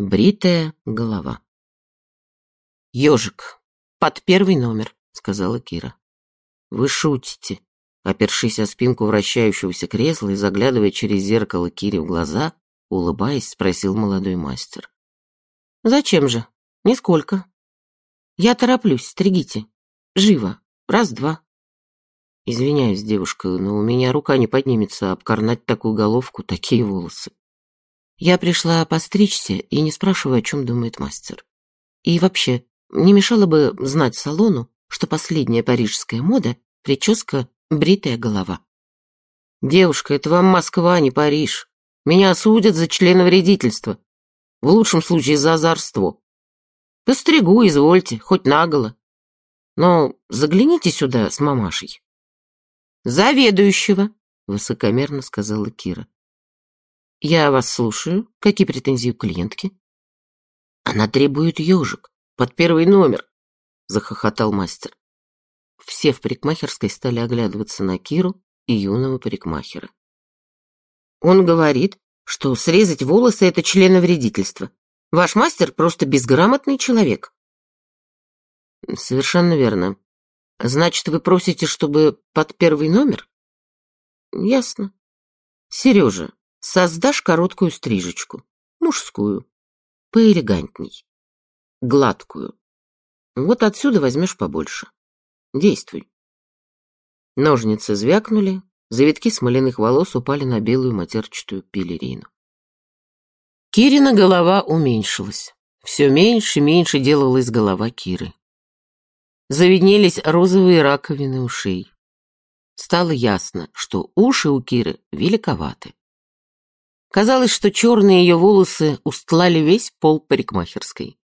Бритая голова. «Ежик, под первый номер», — сказала Кира. «Вы шутите», — опершись о спинку вращающегося кресла и заглядывая через зеркало Кире в глаза, улыбаясь, спросил молодой мастер. «Зачем же? Нисколько. Я тороплюсь, стригите. Живо. Раз-два». «Извиняюсь, девушка, но у меня рука не поднимется обкорнать такую головку, такие волосы». Я пришла постричься и не спрашиваю, о чем думает мастер. И вообще, не мешало бы знать салону, что последняя парижская мода — прическа бритая голова. «Девушка, это вам Москва, а не Париж. Меня осудят за членовредительство. В лучшем случае за озорство. Постригу, извольте, хоть наголо. Но загляните сюда с мамашей». «Заведующего», — высокомерно сказала Кира. «Я вас слушаю. Какие претензии у клиентки?» «Она требует ежик под первый номер», — захохотал мастер. Все в парикмахерской стали оглядываться на Киру и юного парикмахера. «Он говорит, что срезать волосы — это членовредительство. Ваш мастер просто безграмотный человек». «Совершенно верно. Значит, вы просите, чтобы под первый номер?» «Ясно. Сережа, Создашь короткую стрижечку, мужскую, поэлегантней, гладкую. Вот отсюда возьмешь побольше. Действуй. Ножницы звякнули, завитки смоляных волос упали на белую матерчатую пелерину. Кирина голова уменьшилась. Все меньше и меньше делалась голова Киры. Завиднелись розовые раковины ушей. Стало ясно, что уши у Киры великоваты. Казалось, что черные ее волосы устлали весь пол парикмахерской.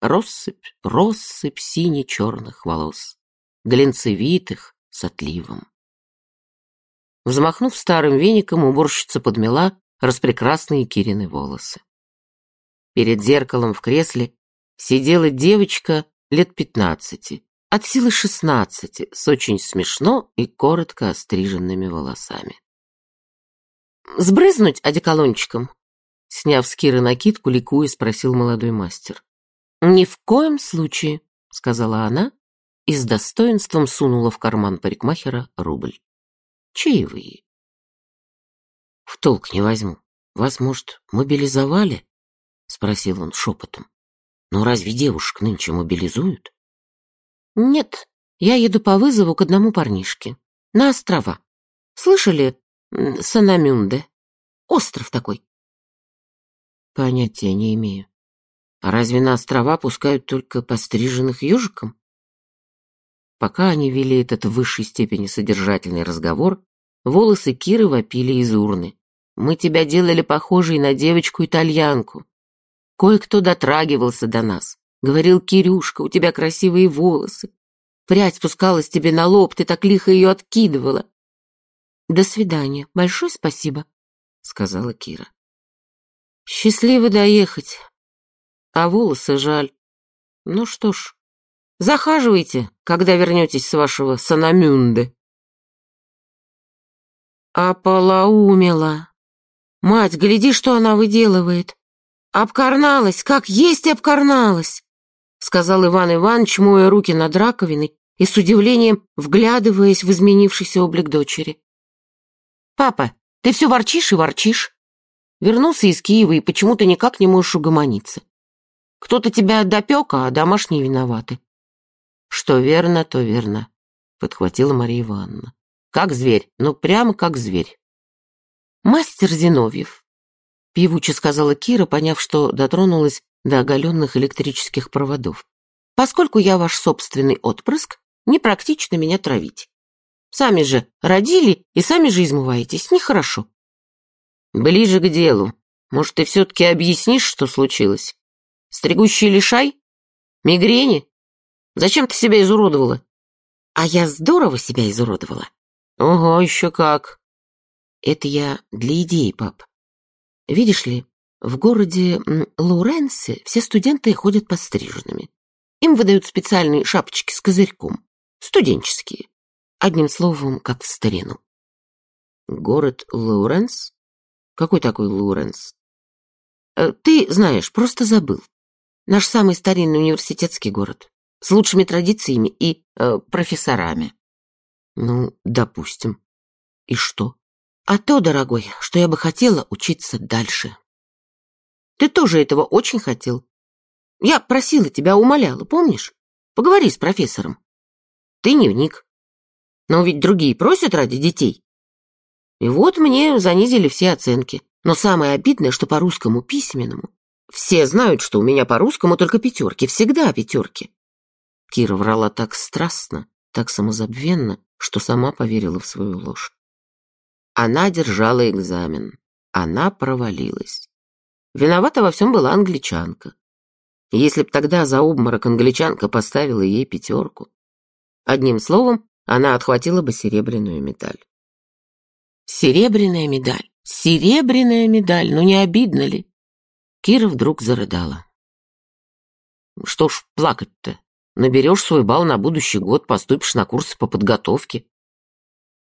Россыпь, россыпь сине-черных волос, глинцевитых, с отливом. Взмахнув старым веником, уборщица подмела распрекрасные Кирины волосы. Перед зеркалом в кресле сидела девочка лет пятнадцати, от силы шестнадцати, с очень смешно и коротко остриженными волосами. «Сбрызнуть одеколончиком?» Сняв с Киры накидку, ликуя, спросил молодой мастер. «Ни в коем случае», — сказала она и с достоинством сунула в карман парикмахера рубль. «Чаевые». «В толк не возьму. Вас, может, мобилизовали?» — спросил он шепотом. «Но разве девушек нынче мобилизуют?» «Нет, я еду по вызову к одному парнишке. На острова. Слышали, Санамюнде. Остров такой. Понятия не имею. А разве на острова пускают только постриженных ежиком? Пока они вели этот в высшей степени содержательный разговор, волосы Киры вопили из урны. Мы тебя делали похожей на девочку-итальянку. Кое-кто дотрагивался до нас. Говорил, Кирюшка, у тебя красивые волосы. Прядь спускалась тебе на лоб, ты так лихо ее откидывала. «До свидания. Большое спасибо», — сказала Кира. «Счастливо доехать. А волосы жаль. Ну что ж, захаживайте, когда вернетесь с вашего Санамюнде». «Ополоумела. Мать, гляди, что она выделывает. Обкарналась, как есть обкарналась», — сказал Иван Иванович, моя руки над раковиной и с удивлением вглядываясь в изменившийся облик дочери. «Папа, ты все ворчишь и ворчишь. Вернулся из Киева и почему-то никак не можешь угомониться. Кто-то тебя допек, а домашние виноваты». «Что верно, то верно», — подхватила Мария Ивановна. «Как зверь, ну прямо как зверь». «Мастер Зиновьев», — певуче сказала Кира, поняв, что дотронулась до оголенных электрических проводов. «Поскольку я ваш собственный отпрыск, непрактично меня травить. Сами же родили и сами же измываетесь. Нехорошо. Ближе к делу. Может, ты все-таки объяснишь, что случилось? Стригущий лишай? Мигрени? Зачем ты себя изуродовала? А я здорово себя изуродовала. Ого, еще как. Это я для идеи, пап. Видишь ли, в городе Лоуренсе все студенты ходят постриженными. Им выдают специальные шапочки с козырьком. Студенческие. Одним словом, как в старину. Город Лоуренс? Какой такой Лоуренс? Э, ты знаешь, просто забыл. Наш самый старинный университетский город. С лучшими традициями и э, профессорами. Ну, допустим. И что? А то, дорогой, что я бы хотела учиться дальше. Ты тоже этого очень хотел. Я просила тебя, умоляла, помнишь? Поговори с профессором. Ты не вник. Но ведь другие просят ради детей. И вот мне занизили все оценки. Но самое обидное, что по русскому письменному все знают, что у меня по русскому только пятерки, всегда пятерки. Кира врала так страстно, так самозабвенно, что сама поверила в свою ложь. Она держала экзамен. Она провалилась. Виновата во всем была англичанка. Если б тогда за обморок англичанка поставила ей пятерку. Одним словом, она отхватила бы серебряную медаль. Серебряная медаль, серебряная медаль, ну не обидно ли? Кира вдруг зарыдала. Что ж плакать-то? Наберешь свой балл на будущий год, поступишь на курсы по подготовке.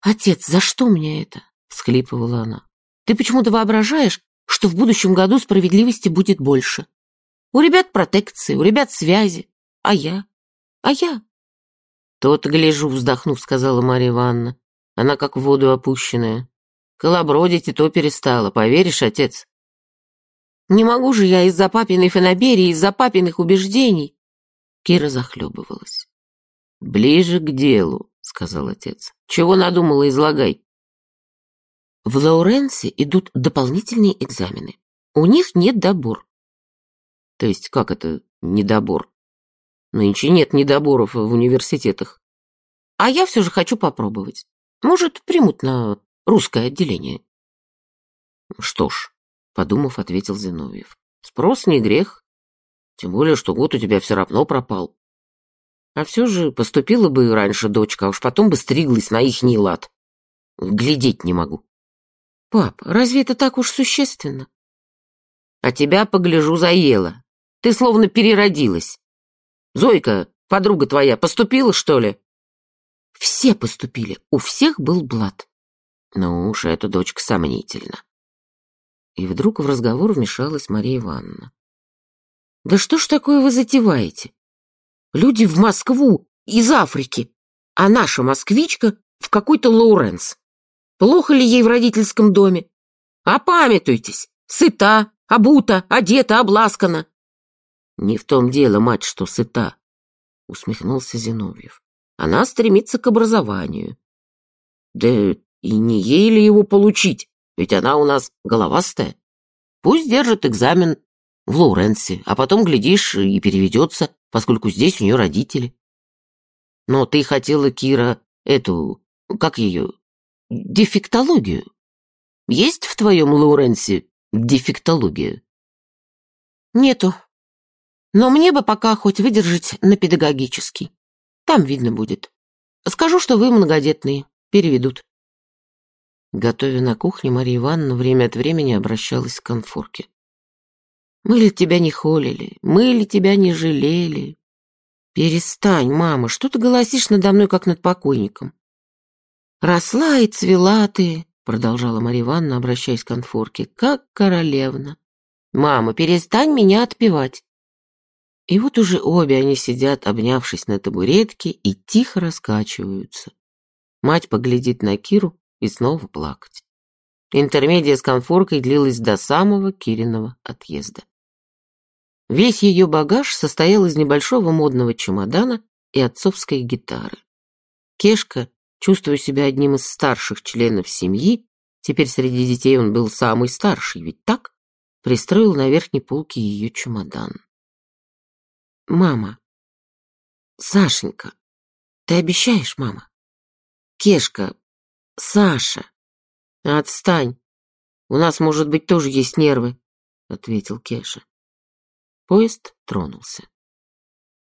Отец, за что мне это? всхлипывала она. Ты почему-то воображаешь, что в будущем году справедливости будет больше. У ребят протекции, у ребят связи. А я? А я? То-то гляжу, вздохнув, сказала Марья Ивановна. Она как в воду опущенная. Колобродить и то перестала, поверишь, отец? Не могу же я из-за папиной фанаберии, из-за папиных убеждений. Кира захлебывалась. Ближе к делу, сказал отец. Чего надумала, излагай. В Лауренсе идут дополнительные экзамены. У них нет добор. То есть как это недобор? Нынче нет недоборов в университетах. А я все же хочу попробовать. Может, примут на русское отделение. Что ж, подумав, ответил Зиновьев. Спрос не грех. Тем более, что год у тебя все равно пропал. А все же поступила бы раньше дочка, а уж потом бы стриглась на ихний лад. Глядеть не могу. Пап, разве это так уж существенно? А тебя, погляжу, заело. Ты словно переродилась. Зойка, подруга твоя, поступила, что ли? Все поступили, у всех был блат. Ну уж, эта дочка сомнительна. И вдруг в разговор вмешалась Мария Ивановна. Да что ж такое вы затеваете? Люди в Москву из Африки, а наша москвичка в какой-то Лоуренс. Плохо ли ей в родительском доме? Опамятуйтесь, сыта, обута, одета, обласкана. Не в том дело, мать, что сыта, усмехнулся Зиновьев. Она стремится к образованию. Да и не ей ли его получить, ведь она у нас головастая. Пусть держит экзамен в Лоуренсе, а потом, глядишь, и переведется, поскольку здесь у нее родители. Но ты хотела, Кира, эту, как ее, дефектологию. Есть в твоем Лоуренсе дефектология? Нету. Но мне бы пока хоть выдержать на педагогический. Там видно будет. Скажу, что вы многодетные. Переведут. Готовя на кухне, Мария Ивановна время от времени обращалась к конфорке. Мы ли тебя не холили? Мы ли тебя не жалели? Перестань, мама, что ты голосишь надо мной, как над покойником? «Росла и цвела ты», — продолжала Марья Ивановна, обращаясь к конфорке, — «как королевна. Мама, перестань меня отпевать». И вот уже обе они сидят, обнявшись на табуретке, и тихо раскачиваются. Мать поглядит на Киру и снова плакать. Интермедия с конфоркой длилась до самого Кириного отъезда. Весь ее багаж состоял из небольшого модного чемодана и отцовской гитары. Кешка чувствуя себя одним из старших членов семьи, теперь среди детей он был самый старший, ведь так, пристроил на верхней полке ее чемодан. «Мама, Сашенька, ты обещаешь, мама? Кешка, Саша, отстань, у нас, может быть, тоже есть нервы», — ответил Кеша. Поезд тронулся.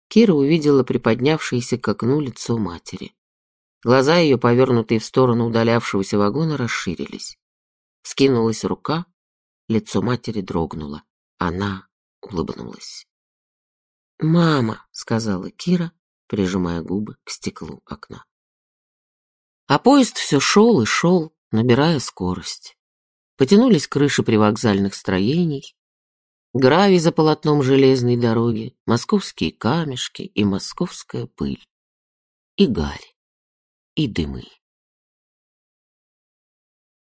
Кира увидела приподнявшееся к окну лицо матери. Глаза ее, повернутые в сторону удалявшегося вагона, расширились. Скинулась рука, лицо матери дрогнуло. Она улыбнулась. «Мама», — сказала Кира, прижимая губы к стеклу окна. А поезд все шел и шел, набирая скорость. Потянулись крыши привокзальных строений. Гравий за полотном железной дороги, московские камешки и московская пыль. И гарь, и дымы.